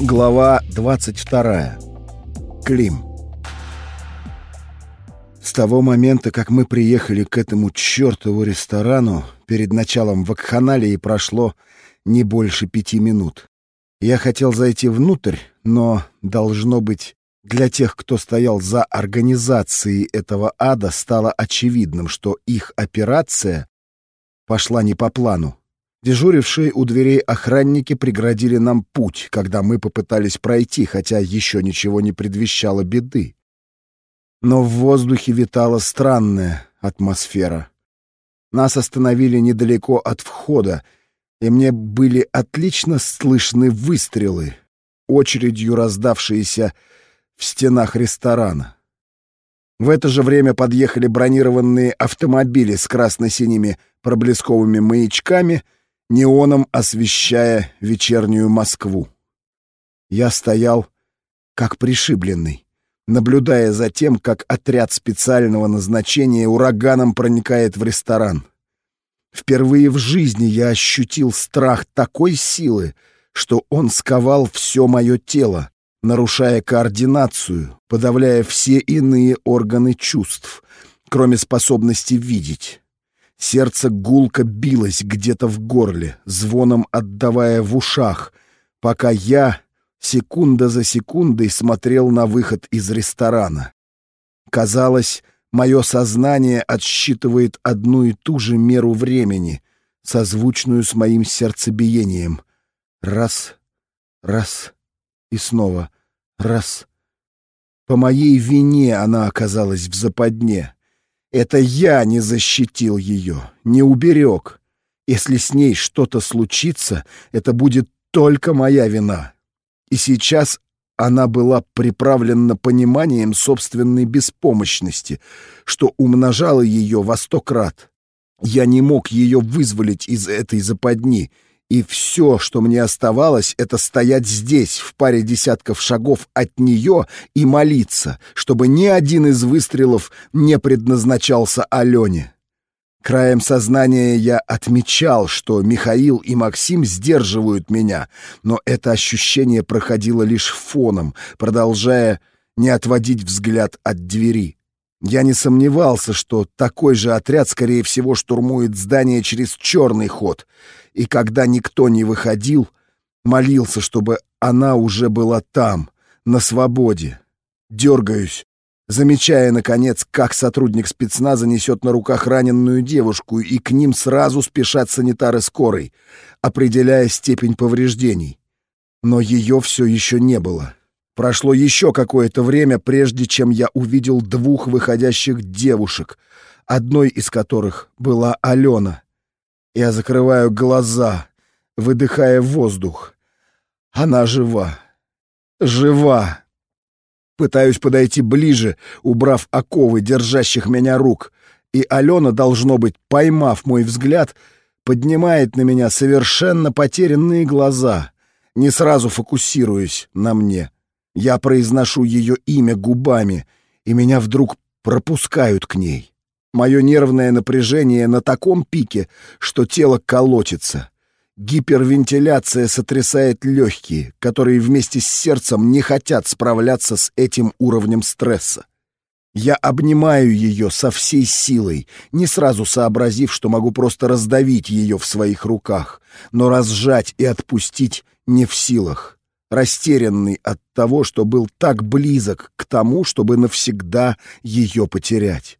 Глава 22. Клим. С того момента, как мы приехали к этому чертову ресторану, перед началом вакханалии прошло не больше пяти минут. Я хотел зайти внутрь, но, должно быть, для тех, кто стоял за организацией этого ада, стало очевидным, что их операция пошла не по плану. Дежурившие у дверей охранники преградили нам путь, когда мы попытались пройти, хотя еще ничего не предвещало беды. Но в воздухе витала странная атмосфера. Нас остановили недалеко от входа, и мне были отлично слышны выстрелы, очередью раздавшиеся в стенах ресторана. В это же время подъехали бронированные автомобили с красно-синими проблесковыми маячками — неоном освещая вечернюю Москву. Я стоял как пришибленный, наблюдая за тем, как отряд специального назначения ураганом проникает в ресторан. Впервые в жизни я ощутил страх такой силы, что он сковал все мое тело, нарушая координацию, подавляя все иные органы чувств, кроме способности видеть. Сердце гулко билось где-то в горле, звоном отдавая в ушах, пока я секунда за секундой смотрел на выход из ресторана. Казалось, мое сознание отсчитывает одну и ту же меру времени, созвучную с моим сердцебиением. Раз, раз и снова раз. По моей вине она оказалась в западне. Это я не защитил ее, не уберег. Если с ней что-то случится, это будет только моя вина. И сейчас она была приправлена пониманием собственной беспомощности, что умножало ее во сто крат. Я не мог ее вызволить из этой западни — и все, что мне оставалось, это стоять здесь, в паре десятков шагов от нее, и молиться, чтобы ни один из выстрелов не предназначался Алене. Краем сознания я отмечал, что Михаил и Максим сдерживают меня, но это ощущение проходило лишь фоном, продолжая не отводить взгляд от двери. Я не сомневался, что такой же отряд, скорее всего, штурмует здание через черный ход — и когда никто не выходил, молился, чтобы она уже была там, на свободе. Дергаюсь, замечая, наконец, как сотрудник спецназа несет на руках раненую девушку, и к ним сразу спешат санитары скорой, определяя степень повреждений. Но ее все еще не было. Прошло еще какое-то время, прежде чем я увидел двух выходящих девушек, одной из которых была Алена — я закрываю глаза, выдыхая воздух. Она жива. Жива. Пытаюсь подойти ближе, убрав оковы, держащих меня рук. И Алена, должно быть, поймав мой взгляд, поднимает на меня совершенно потерянные глаза, не сразу фокусируясь на мне. Я произношу ее имя губами, и меня вдруг пропускают к ней. Мое нервное напряжение на таком пике, что тело колотится. Гипервентиляция сотрясает легкие, которые вместе с сердцем не хотят справляться с этим уровнем стресса. Я обнимаю ее со всей силой, не сразу сообразив, что могу просто раздавить ее в своих руках, но разжать и отпустить не в силах. Растерянный от того, что был так близок к тому, чтобы навсегда ее потерять.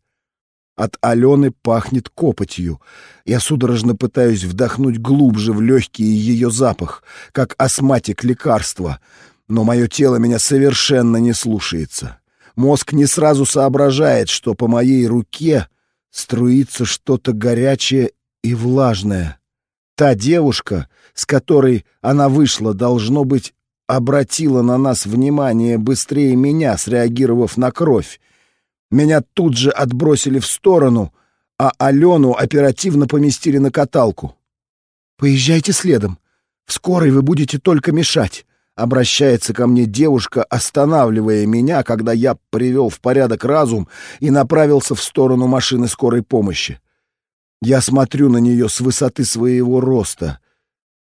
От Алены пахнет копотью. Я судорожно пытаюсь вдохнуть глубже в легкий ее запах, как астматик лекарства, но мое тело меня совершенно не слушается. Мозг не сразу соображает, что по моей руке струится что-то горячее и влажное. Та девушка, с которой она вышла, должно быть, обратила на нас внимание быстрее меня, среагировав на кровь, меня тут же отбросили в сторону, а Алену оперативно поместили на каталку. «Поезжайте следом. В скорой вы будете только мешать», — обращается ко мне девушка, останавливая меня, когда я привел в порядок разум и направился в сторону машины скорой помощи. Я смотрю на нее с высоты своего роста.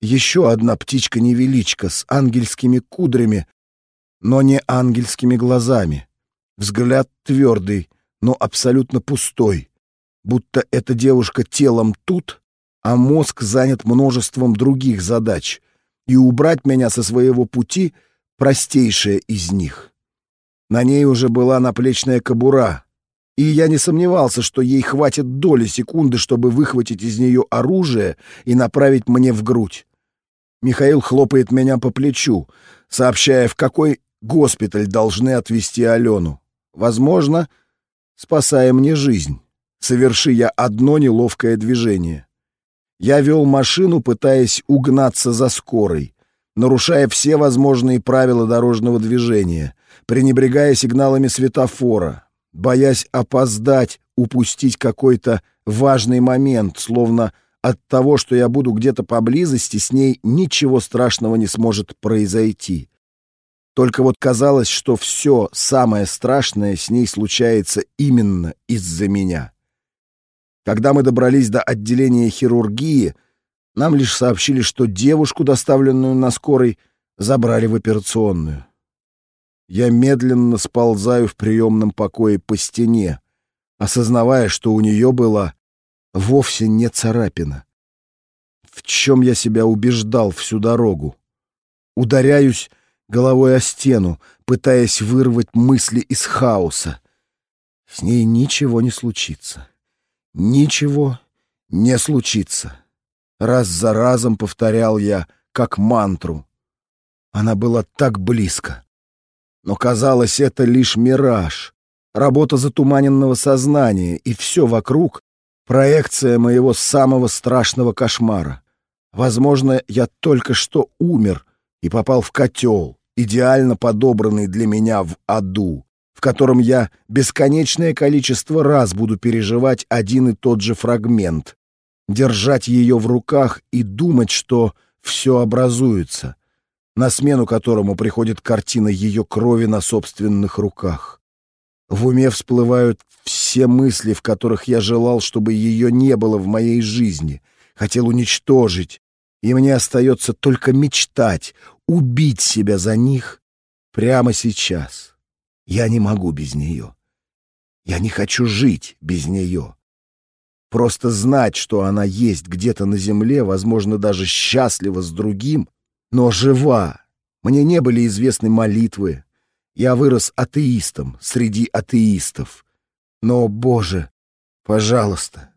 Еще одна птичка-невеличка с ангельскими кудрями, но не ангельскими глазами. Взгляд твердый, но абсолютно пустой, будто эта девушка телом тут, а мозг занят множеством других задач, и убрать меня со своего пути — простейшая из них. На ней уже была наплечная кобура, и я не сомневался, что ей хватит доли секунды, чтобы выхватить из нее оружие и направить мне в грудь. Михаил хлопает меня по плечу, сообщая, в какой госпиталь должны отвезти Алену. Возможно, спасая мне жизнь. Соверши я одно неловкое движение. Я вел машину, пытаясь угнаться за скорой, нарушая все возможные правила дорожного движения, пренебрегая сигналами светофора, боясь опоздать, упустить какой-то важный момент, словно от того, что я буду где-то поблизости, с ней ничего страшного не сможет произойти. Только вот казалось, что все самое страшное с ней случается именно из-за меня. Когда мы добрались до отделения хирургии, нам лишь сообщили, что девушку, доставленную на скорой, забрали в операционную. Я медленно сползаю в приемном покое по стене, осознавая, что у нее была вовсе не царапина. В чем я себя убеждал всю дорогу? Ударяюсь головой о стену, пытаясь вырвать мысли из хаоса. С ней ничего не случится. Ничего не случится. Раз за разом повторял я, как мантру. Она была так близко. Но казалось, это лишь мираж, работа затуманенного сознания, и все вокруг — проекция моего самого страшного кошмара. Возможно, я только что умер и попал в котел, идеально подобранный для меня в аду, в котором я бесконечное количество раз буду переживать один и тот же фрагмент, держать ее в руках и думать, что все образуется, на смену которому приходит картина ее крови на собственных руках. В уме всплывают все мысли, в которых я желал, чтобы ее не было в моей жизни, хотел уничтожить, и мне остается только мечтать, убить себя за них прямо сейчас. Я не могу без нее. Я не хочу жить без нее. Просто знать, что она есть где-то на земле, возможно, даже счастлива с другим — но жива. Мне не были известны молитвы. Я вырос атеистом среди атеистов. Но, Боже, пожалуйста,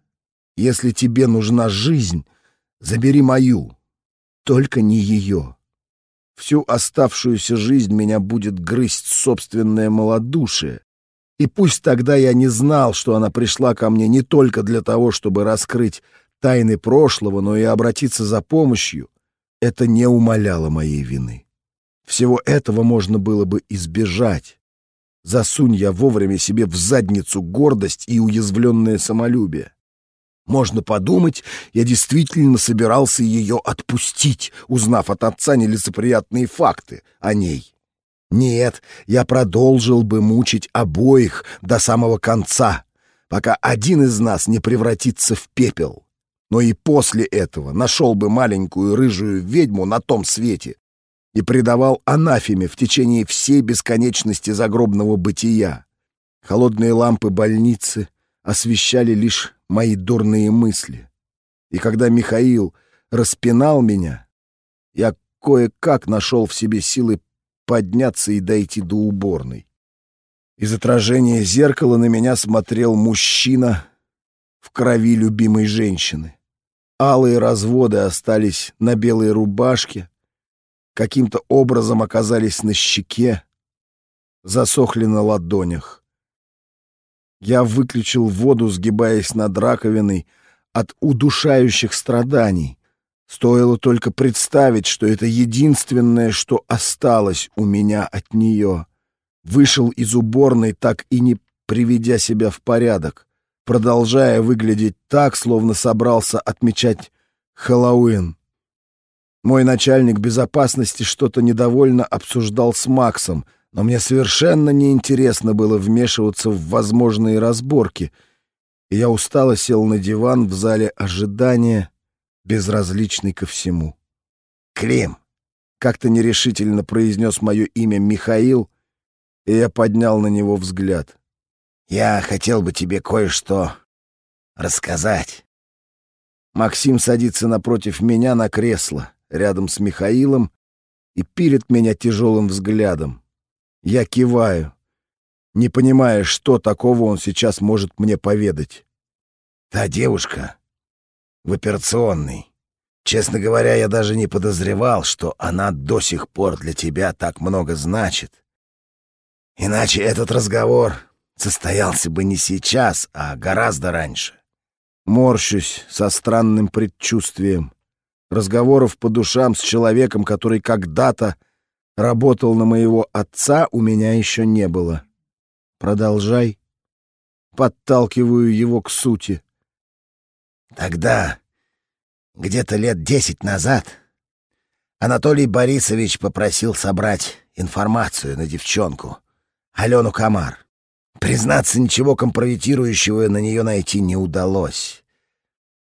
если тебе нужна жизнь, забери мою, только не ее. Всю оставшуюся жизнь меня будет грызть собственное малодушие. И пусть тогда я не знал, что она пришла ко мне не только для того, чтобы раскрыть тайны прошлого, но и обратиться за помощью, это не умаляло моей вины. Всего этого можно было бы избежать. Засунь я вовремя себе в задницу гордость и уязвленное самолюбие. Можно подумать, я действительно собирался ее отпустить, узнав от отца нелицеприятные факты о ней. Нет, я продолжил бы мучить обоих до самого конца, пока один из нас не превратится в пепел но и после этого нашел бы маленькую рыжую ведьму на том свете и предавал анафеме в течение всей бесконечности загробного бытия. Холодные лампы больницы освещали лишь мои дурные мысли. И когда Михаил распинал меня, я кое-как нашел в себе силы подняться и дойти до уборной. Из отражения зеркала на меня смотрел мужчина в крови любимой женщины. Алые разводы остались на белой рубашке, каким-то образом оказались на щеке, засохли на ладонях. Я выключил воду, сгибаясь над раковиной от удушающих страданий. Стоило только представить, что это единственное, что осталось у меня от нее. Вышел из уборной, так и не приведя себя в порядок продолжая выглядеть так, словно собрался отмечать Хэллоуин. Мой начальник безопасности что-то недовольно обсуждал с Максом, но мне совершенно неинтересно было вмешиваться в возможные разборки, и я устало сел на диван в зале ожидания, безразличный ко всему. Клим!» — как-то нерешительно произнес мое имя Михаил, и я поднял на него взгляд. «Я хотел бы тебе кое-что рассказать». Максим садится напротив меня на кресло, рядом с Михаилом, и пилит меня тяжелым взглядом. Я киваю, не понимая, что такого он сейчас может мне поведать. «Та девушка в операционной. Честно говоря, я даже не подозревал, что она до сих пор для тебя так много значит. Иначе этот разговор состоялся бы не сейчас, а гораздо раньше. Морщусь со странным предчувствием. Разговоров по душам с человеком, который когда-то работал на моего отца, у меня еще не было. Продолжай. Подталкиваю его к сути. Тогда, где-то лет десять назад, Анатолий Борисович попросил собрать информацию на девчонку, Алену Комар. Признаться, ничего компрометирующего на нее найти не удалось.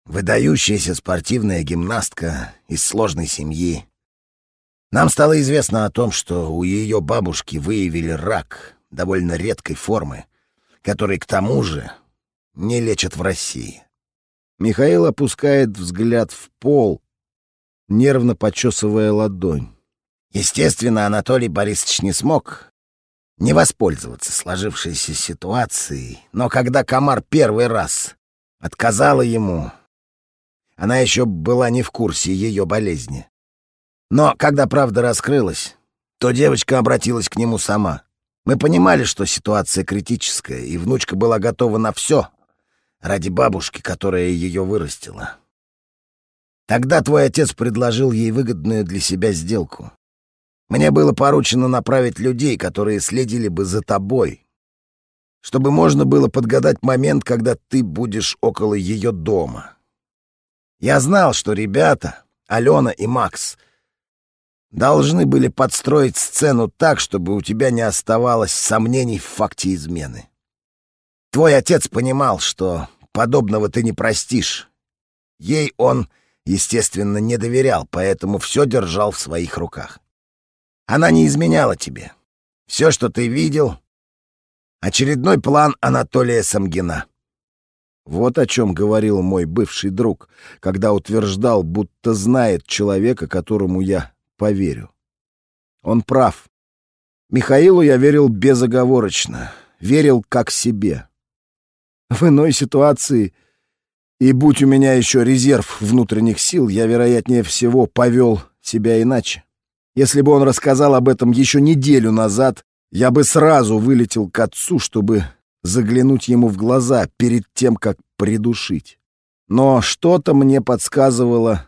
Выдающаяся спортивная гимнастка из сложной семьи. Нам стало известно о том, что у ее бабушки выявили рак довольно редкой формы, который, к тому же, не лечат в России. Михаил опускает взгляд в пол, нервно почесывая ладонь. Естественно, Анатолий Борисович не смог не воспользоваться сложившейся ситуацией, но когда комар первый раз отказала ему, она еще была не в курсе ее болезни. Но когда правда раскрылась, то девочка обратилась к нему сама. Мы понимали, что ситуация критическая, и внучка была готова на все, ради бабушки, которая ее вырастила. Тогда твой отец предложил ей выгодную для себя сделку. Мне было поручено направить людей, которые следили бы за тобой, чтобы можно было подгадать момент, когда ты будешь около ее дома. Я знал, что ребята, Алена и Макс, должны были подстроить сцену так, чтобы у тебя не оставалось сомнений в факте измены. Твой отец понимал, что подобного ты не простишь. Ей он, естественно, не доверял, поэтому все держал в своих руках. Она не изменяла тебе. Все, что ты видел — очередной план Анатолия Самгина. Вот о чем говорил мой бывший друг, когда утверждал, будто знает человека, которому я поверю. Он прав. Михаилу я верил безоговорочно, верил как себе. В иной ситуации, и будь у меня еще резерв внутренних сил, я, вероятнее всего, повел себя иначе. Если бы он рассказал об этом еще неделю назад, я бы сразу вылетел к отцу, чтобы заглянуть ему в глаза перед тем, как придушить. Но что-то мне подсказывало,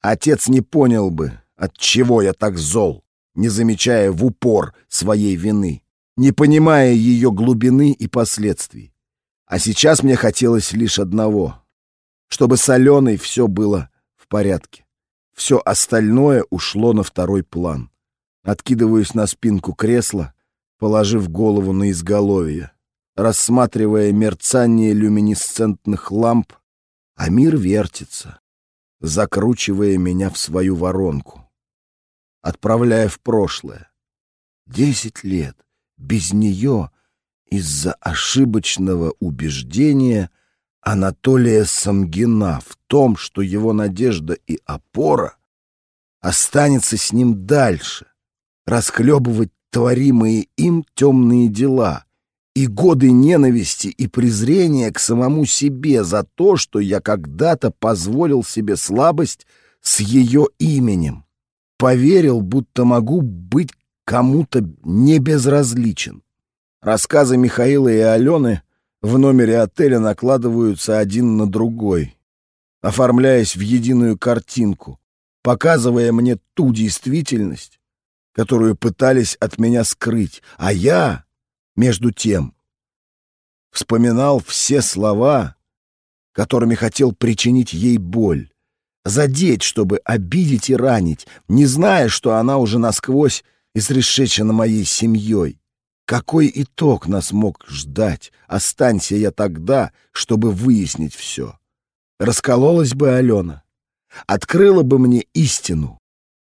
отец не понял бы, от чего я так зол, не замечая в упор своей вины, не понимая ее глубины и последствий. А сейчас мне хотелось лишь одного — чтобы с Аленой все было в порядке. Все остальное ушло на второй план. Откидываюсь на спинку кресла, положив голову на изголовье, рассматривая мерцание люминесцентных ламп, а мир вертится, закручивая меня в свою воронку, отправляя в прошлое. Десять лет без нее из-за ошибочного убеждения Анатолия Самгина в том, что его надежда и опора останется с ним дальше, расхлебывать творимые им темные дела и годы ненависти и презрения к самому себе за то, что я когда-то позволил себе слабость с ее именем. Поверил, будто могу быть кому-то не безразличен. Рассказы Михаила и Алены в номере отеля накладываются один на другой, оформляясь в единую картинку, показывая мне ту действительность, которую пытались от меня скрыть, а я, между тем, вспоминал все слова, которыми хотел причинить ей боль, задеть, чтобы обидеть и ранить, не зная, что она уже насквозь изрешечена моей семьей. Какой итог нас мог ждать, останься я тогда, чтобы выяснить все? Раскололась бы Алена, открыла бы мне истину,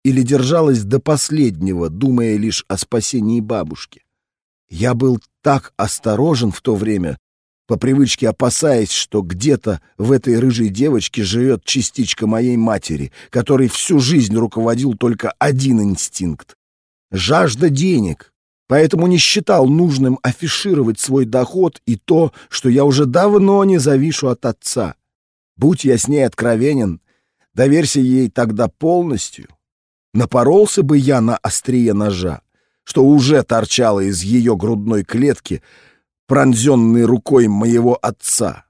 или держалась до последнего, думая лишь о спасении бабушки. Я был так осторожен в то время, по привычке опасаясь, что где-то в этой рыжей девочке живет частичка моей матери, которой всю жизнь руководил только один инстинкт — жажда денег. Поэтому не считал нужным афишировать свой доход и то, что я уже давно не завишу от отца. Будь я с ней откровенен, доверься ей тогда полностью, напоролся бы я на острие ножа что уже торчало из ее грудной клетки, пронзенной рукой моего отца.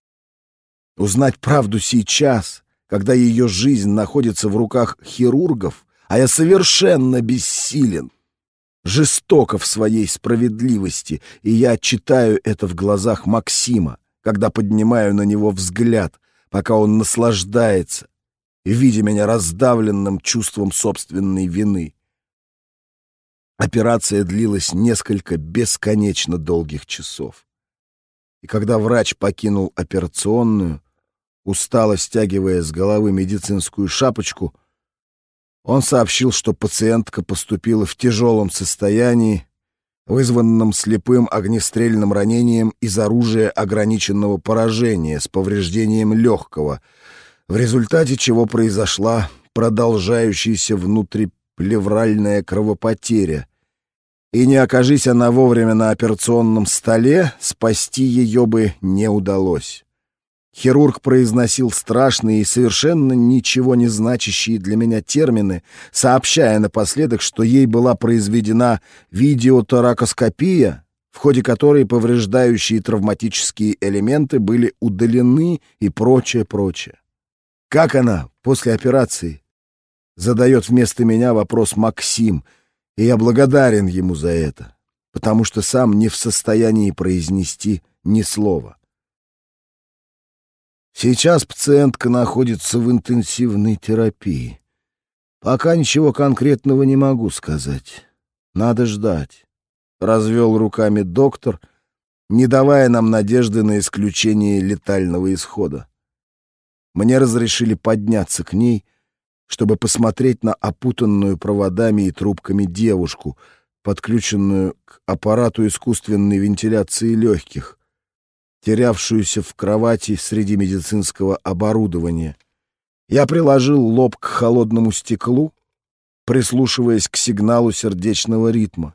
Узнать правду сейчас, когда ее жизнь находится в руках хирургов, а я совершенно бессилен, жестоко в своей справедливости, и я читаю это в глазах Максима, когда поднимаю на него взгляд, пока он наслаждается, видя меня раздавленным чувством собственной вины. Операция длилась несколько бесконечно долгих часов. И когда врач покинул операционную, устало стягивая с головы медицинскую шапочку, он сообщил, что пациентка поступила в тяжелом состоянии, вызванном слепым огнестрельным ранением из оружия ограниченного поражения с повреждением легкого, в результате чего произошла продолжающаяся внутриплевральная кровопотеря, и не окажись она вовремя на операционном столе, спасти ее бы не удалось. Хирург произносил страшные и совершенно ничего не значащие для меня термины, сообщая напоследок, что ей была произведена видеоторакоскопия, в ходе которой повреждающие травматические элементы были удалены и прочее, прочее. «Как она после операции?» Задает вместо меня вопрос Максим — и я благодарен ему за это, потому что сам не в состоянии произнести ни слова. Сейчас пациентка находится в интенсивной терапии. Пока ничего конкретного не могу сказать. Надо ждать. Развел руками доктор, не давая нам надежды на исключение летального исхода. Мне разрешили подняться к ней — чтобы посмотреть на опутанную проводами и трубками девушку, подключенную к аппарату искусственной вентиляции легких, терявшуюся в кровати среди медицинского оборудования. Я приложил лоб к холодному стеклу, прислушиваясь к сигналу сердечного ритма.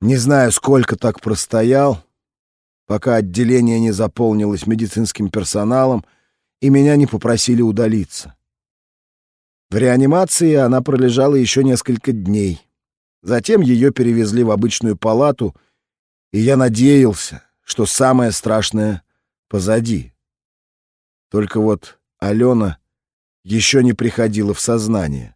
Не знаю, сколько так простоял, пока отделение не заполнилось медицинским персоналом, и меня не попросили удалиться. В реанимации она пролежала еще несколько дней. Затем ее перевезли в обычную палату, и я надеялся, что самое страшное позади. Только вот Алена еще не приходила в сознание.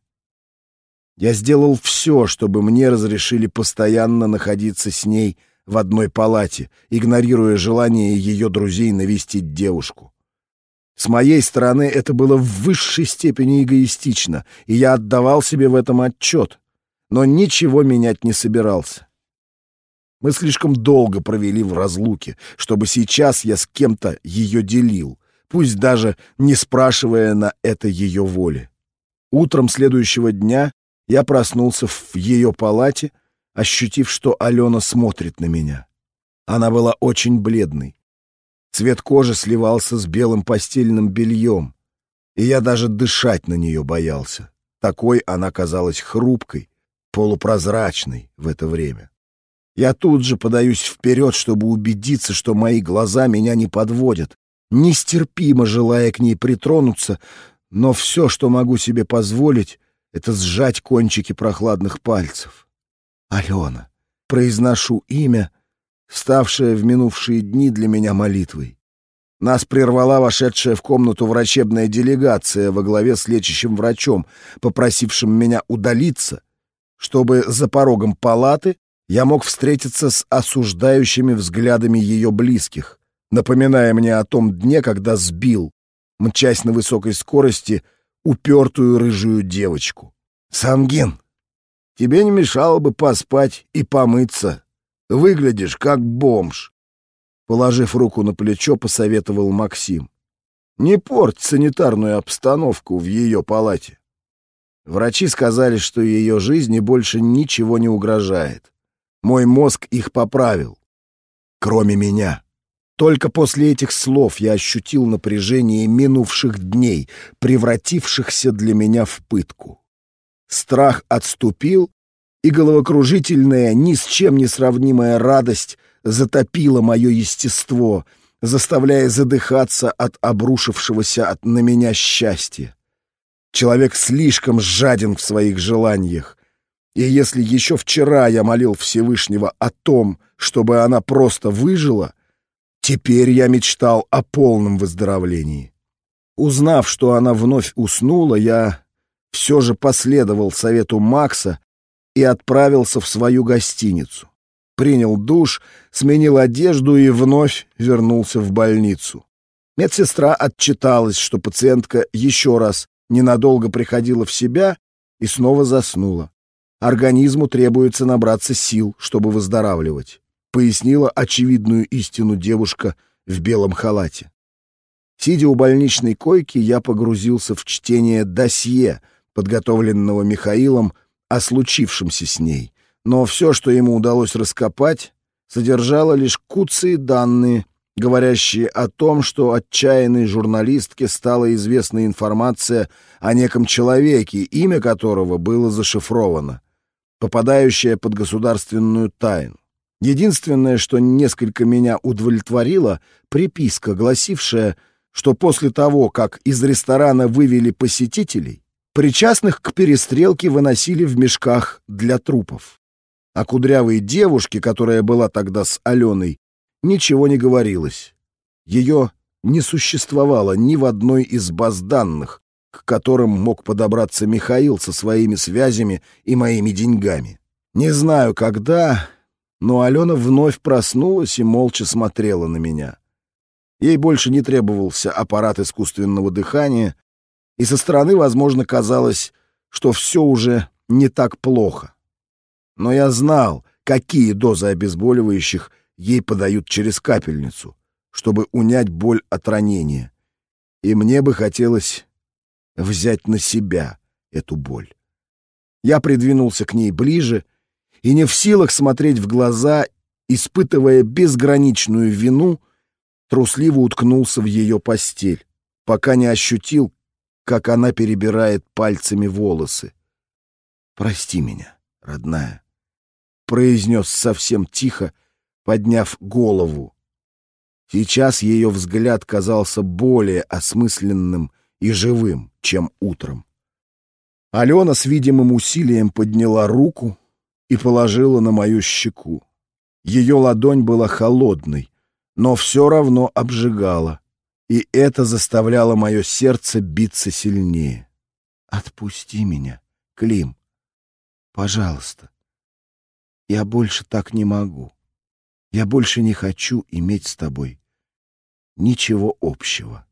Я сделал все, чтобы мне разрешили постоянно находиться с ней в одной палате, игнорируя желание ее друзей навестить девушку. С моей стороны это было в высшей степени эгоистично, и я отдавал себе в этом отчет, но ничего менять не собирался. Мы слишком долго провели в разлуке, чтобы сейчас я с кем-то ее делил, пусть даже не спрашивая на это ее воли. Утром следующего дня я проснулся в ее палате, ощутив, что Алена смотрит на меня. Она была очень бледной, Цвет кожи сливался с белым постельным бельем, и я даже дышать на нее боялся. Такой она казалась хрупкой, полупрозрачной в это время. Я тут же подаюсь вперед, чтобы убедиться, что мои глаза меня не подводят, нестерпимо желая к ней притронуться, но все, что могу себе позволить, это сжать кончики прохладных пальцев. Алена. Произношу имя, ставшая в минувшие дни для меня молитвой. Нас прервала вошедшая в комнату врачебная делегация во главе с лечащим врачом, попросившим меня удалиться, чтобы за порогом палаты я мог встретиться с осуждающими взглядами ее близких, напоминая мне о том дне, когда сбил, мчась на высокой скорости, упертую рыжую девочку. «Самгин, тебе не мешало бы поспать и помыться», Выглядишь как бомж. Положив руку на плечо, посоветовал Максим. Не порть санитарную обстановку в ее палате. Врачи сказали, что ее жизни больше ничего не угрожает. Мой мозг их поправил. Кроме меня. Только после этих слов я ощутил напряжение минувших дней, превратившихся для меня в пытку. Страх отступил, и головокружительная, ни с чем не сравнимая радость затопила мое естество, заставляя задыхаться от обрушившегося от на меня счастья. Человек слишком жаден в своих желаниях. И если еще вчера я молил Всевышнего о том, чтобы она просто выжила, теперь я мечтал о полном выздоровлении. Узнав, что она вновь уснула, я все же последовал совету Макса и отправился в свою гостиницу. Принял душ, сменил одежду и вновь вернулся в больницу. Медсестра отчиталась, что пациентка еще раз ненадолго приходила в себя и снова заснула. Организму требуется набраться сил, чтобы выздоравливать, пояснила очевидную истину девушка в белом халате. Сидя у больничной койки, я погрузился в чтение досье, подготовленного Михаилом о случившемся с ней, но все, что ему удалось раскопать, содержало лишь куцые данные — говорящие о том, что отчаянной журналистке стала известна информация о неком человеке, имя которого было зашифровано, попадающая под государственную тайну. Единственное, что несколько меня удовлетворило, приписка, гласившая, что после того, как из ресторана вывели посетителей, причастных к перестрелке выносили в мешках для трупов. А кудрявой девушке, которая была тогда с Аленой, ничего не говорилось. Ее не существовало ни в одной из баз данных, к которым мог подобраться Михаил со своими связями и моими деньгами. Не знаю, когда, но Алена вновь проснулась и молча смотрела на меня. Ей больше не требовался аппарат искусственного дыхания, и со стороны, возможно, казалось, что все уже не так плохо. Но я знал, какие дозы обезболивающих ей подают через капельницу, чтобы унять боль от ранения. И мне бы хотелось взять на себя эту боль. Я придвинулся к ней ближе и не в силах смотреть в глаза, испытывая безграничную вину, трусливо уткнулся в ее постель, пока не ощутил, как она перебирает пальцами волосы. «Прости меня, родная», — произнес совсем тихо, — подняв голову. Сейчас ее взгляд казался более осмысленным и живым, чем утром. Алена с видимым усилием подняла руку и положила на мою щеку. Ее ладонь была холодной, но все равно обжигала, и это заставляло мое сердце биться сильнее. «Отпусти меня, Клим. Пожалуйста. Я больше так не могу». Я больше не хочу иметь с тобой ничего общего.